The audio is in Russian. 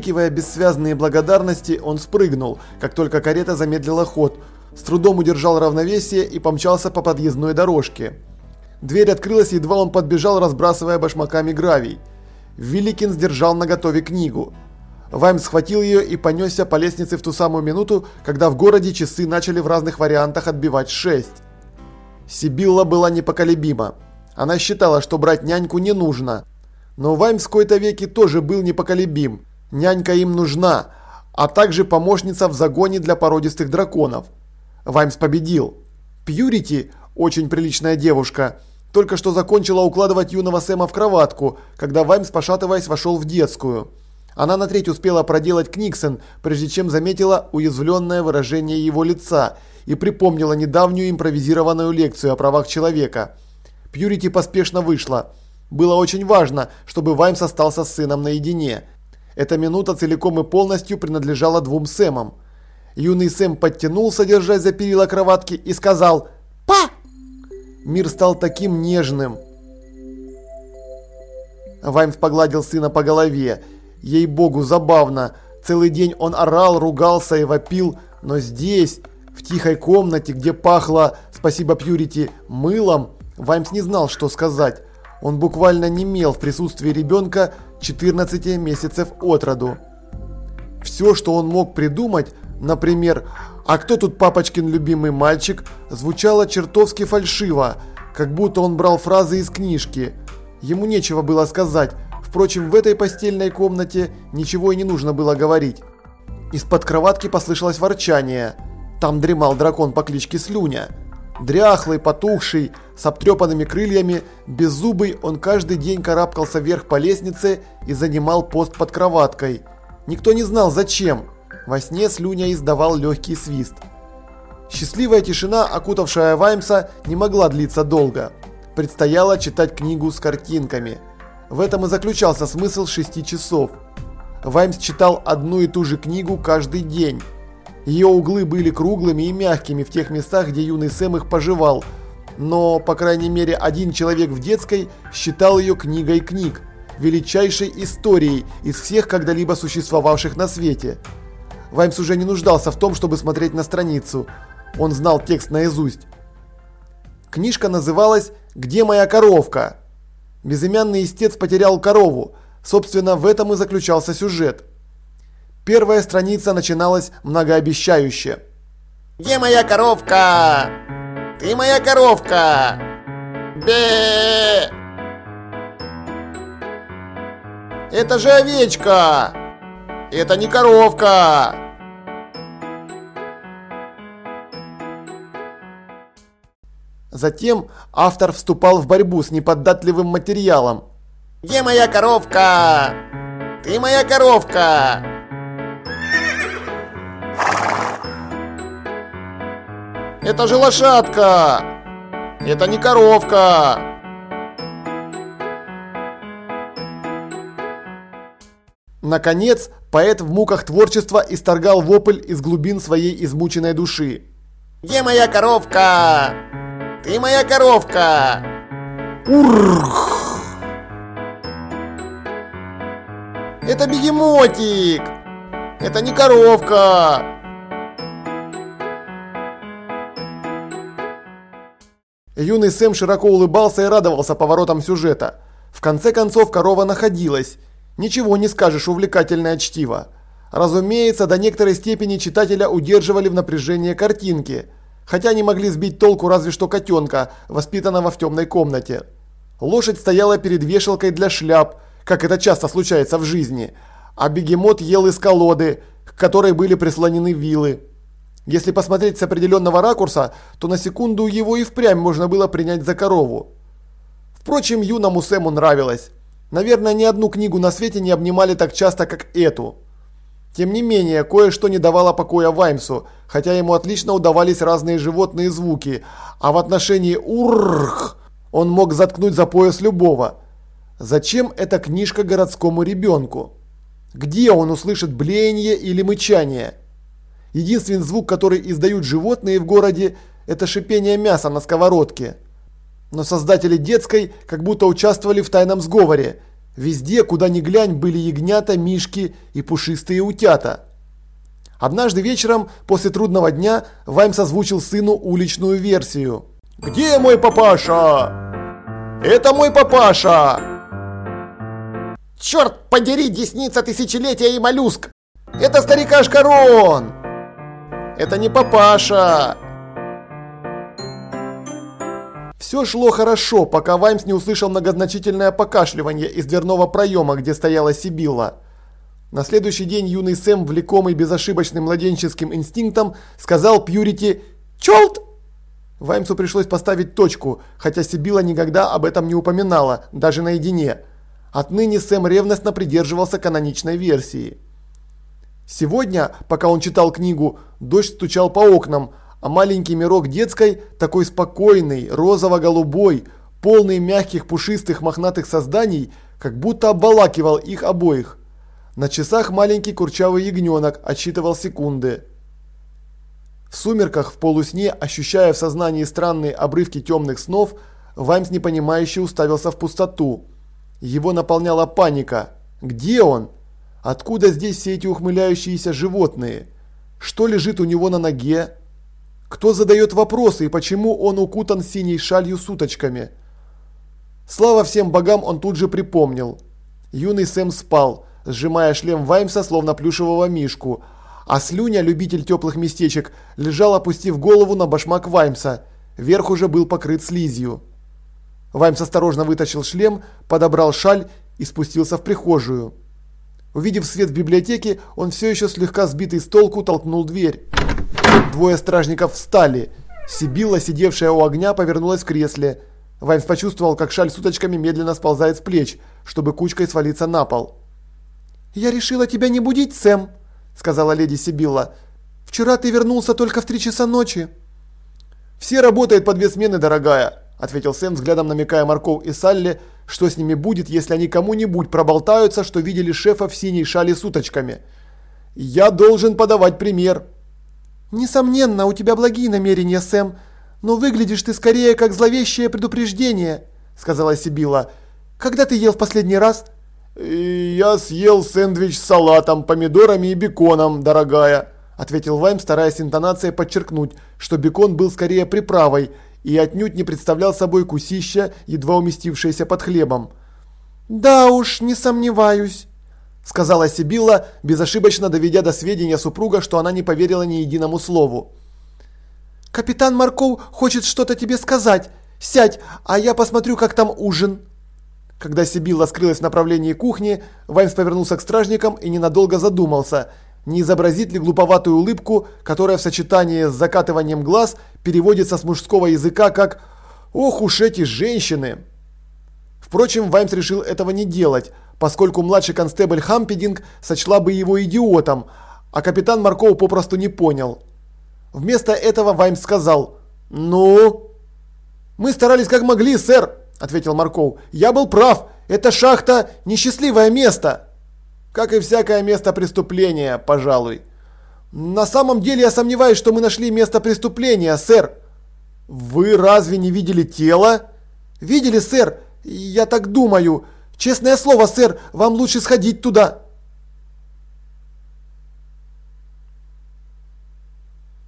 Выкрикивая бессвязные благодарности, он спрыгнул, как только карета замедлила ход, с трудом удержал равновесие и помчался по подъездной дорожке. Дверь открылась, едва он подбежал, разбрасывая башмаками гравий. Великин сдержал наготове книгу. Вайм схватил ее и понесся по лестнице в ту самую минуту, когда в городе часы начали в разных вариантах отбивать 6. Сибилла была непоколебима. Она считала, что брать няньку не нужно. Но Вайм в какой-то веке тоже был непоколебим. Нянька им нужна, а также помощница в загоне для породистых драконов. Ваймс победил. Пьюрити, очень приличная девушка, только что закончила укладывать юного Сэма в кроватку, когда Ваймс, пошатываясь, вошел в детскую. Она на треть успела проделать Книксон, прежде чем заметила уязвленное выражение его лица и припомнила недавнюю импровизированную лекцию о правах человека. Пьюрити поспешно вышла. Было очень важно, чтобы Ваймс остался с сыном наедине. Эта минута целиком и полностью принадлежала двум Сэмам. Юный Сэм подтянулся, держась за перила кроватки, и сказал «Па!». Мир стал таким нежным. Ваймс погладил сына по голове. Ей-богу, забавно. Целый день он орал, ругался и вопил, но здесь, в тихой комнате, где пахло, спасибо Пьюрити, мылом, Ваймс не знал, что сказать. Он буквально немел в присутствии ребенка 14 месяцев от роду. Все, что он мог придумать, например, «А кто тут папочкин любимый мальчик?» звучало чертовски фальшиво, как будто он брал фразы из книжки. Ему нечего было сказать, впрочем, в этой постельной комнате ничего и не нужно было говорить. Из-под кроватки послышалось ворчание. Там дремал дракон по кличке Слюня. Дряхлый, потухший, с обтрепанными крыльями, беззубый, он каждый день карабкался вверх по лестнице и занимал пост под кроваткой. Никто не знал зачем. Во сне Слюня издавал легкий свист. Счастливая тишина, окутавшая Ваймса, не могла длиться долго. Предстояло читать книгу с картинками. В этом и заключался смысл шести часов. Ваймс читал одну и ту же книгу каждый день. Ее углы были круглыми и мягкими в тех местах, где юный Сэм их пожевал. Но, по крайней мере, один человек в детской считал ее книгой книг, величайшей историей из всех когда-либо существовавших на свете. Ваймс уже не нуждался в том, чтобы смотреть на страницу. Он знал текст наизусть. Книжка называлась «Где моя коровка?». Безымянный истец потерял корову. Собственно, в этом и заключался сюжет. Первая страница начиналась многообещающе. «Где моя коровка? Ты моя коровка! Бе!» «Это же овечка! Это не коровка!» Затем автор вступал в борьбу с неподатливым материалом. «Где моя коровка? Ты моя коровка!» Это же лошадка! Это не коровка! Наконец, поэт в муках творчества исторгал вопль из глубин своей измученной души. Где моя коровка? Ты моя коровка! Урррх! Это бегемотик! Это не коровка! Юный Сэм широко улыбался и радовался поворотам сюжета. В конце концов, корова находилась. Ничего не скажешь, увлекательное чтиво. Разумеется, до некоторой степени читателя удерживали в напряжении картинки, хотя не могли сбить толку разве что котенка, воспитанного в темной комнате. Лошадь стояла перед вешалкой для шляп, как это часто случается в жизни, а бегемот ел из колоды, к которой были прислонены вилы. Если посмотреть с определенного ракурса, то на секунду его и впрямь можно было принять за корову. Впрочем, юному Сэму нравилось. Наверное, ни одну книгу на свете не обнимали так часто, как эту. Тем не менее, кое-что не давало покоя Ваймсу, хотя ему отлично удавались разные животные звуки, а в отношении «урррх» он мог заткнуть за пояс любого. Зачем эта книжка городскому ребенку? Где он услышит блеяние или мычание? Единственный звук, который издают животные в городе, это шипение мяса на сковородке. Но создатели детской как будто участвовали в тайном сговоре. Везде, куда ни глянь, были ягнята, мишки и пушистые утята. Однажды вечером, после трудного дня, Ваймс озвучил сыну уличную версию. «Где мой папаша?» «Это мой папаша!» «Черт подери, десница тысячелетия и моллюск! Это старикашка Рон!» «Это не папаша!» Все шло хорошо, пока Ваймс не услышал многозначительное покашливание из дверного проема, где стояла Сибилла. На следующий день юный Сэм, влекомый безошибочным младенческим инстинктом, сказал Пьюрити «Чёлт!». Ваймсу пришлось поставить точку, хотя Сибилла никогда об этом не упоминала, даже наедине. Отныне Сэм ревностно придерживался каноничной версии. Сегодня, пока он читал книгу, дождь стучал по окнам, а маленький мирок детской, такой спокойный, розово-голубой, полный мягких пушистых мохнатых созданий, как будто обволакивал их обоих. На часах маленький курчавый ягненок отсчитывал секунды. В сумерках, в полусне, ощущая в сознании странные обрывки темных снов, Ваймс непонимающе уставился в пустоту. Его наполняла паника. Где он? Откуда здесь все эти ухмыляющиеся животные? Что лежит у него на ноге? Кто задает вопросы и почему он укутан синей шалью с уточками? Слава всем богам, он тут же припомнил. Юный Сэм спал, сжимая шлем Ваймса, словно плюшевого мишку, а Слюня, любитель теплых местечек, лежал, опустив голову на башмак Ваймса. Верх уже был покрыт слизью. Ваймс осторожно вытащил шлем, подобрал шаль и спустился в прихожую. Увидев свет в библиотеке, он все еще слегка сбитый с толку толкнул дверь. Двое стражников встали. Сибилла, сидевшая у огня, повернулась в кресле. Ваймс почувствовал, как шаль с уточками медленно сползает с плеч, чтобы кучкой свалиться на пол. «Я решила тебя не будить, Сэм», — сказала леди Сибилла. «Вчера ты вернулся только в три часа ночи». «Все работают по две смены, дорогая», — ответил Сэм, взглядом намекая Марков и Салли, что с ними будет, если они кому-нибудь проболтаются, что видели шефа в синей шале с уточками. «Я должен подавать пример». «Несомненно, у тебя благие намерения, Сэм, но выглядишь ты скорее как зловещее предупреждение», — сказала Сибила. «Когда ты ел в последний раз?» «Я съел сэндвич с салатом, помидорами и беконом, дорогая», — ответил Вайм, стараясь интонацией подчеркнуть, что бекон был скорее приправой и отнюдь не представлял собой кусища, едва уместившееся под хлебом. «Да уж, не сомневаюсь», сказала Сибилла, безошибочно доведя до сведения супруга, что она не поверила ни единому слову. «Капитан Марков хочет что-то тебе сказать. Сядь, а я посмотрю, как там ужин». Когда Сибилла скрылась в направлении кухни, Ваймс повернулся к стражникам и ненадолго задумался, не изобразит ли глуповатую улыбку, которая в сочетании с закатыванием глаз переводится с мужского языка как «Ох уж эти женщины!». Впрочем, Ваймс решил этого не делать, поскольку младший констебль Хампединг сочла бы его идиотом, а капитан Марков попросту не понял. Вместо этого Ваймс сказал «Ну?» «Мы старались как могли, сэр», – ответил Марков. «Я был прав, эта шахта – несчастливое место». «Как и всякое место преступления, пожалуй». «На самом деле я сомневаюсь, что мы нашли место преступления, сэр». «Вы разве не видели тело?» «Видели, сэр, я так думаю». Честное слово, сэр, вам лучше сходить туда.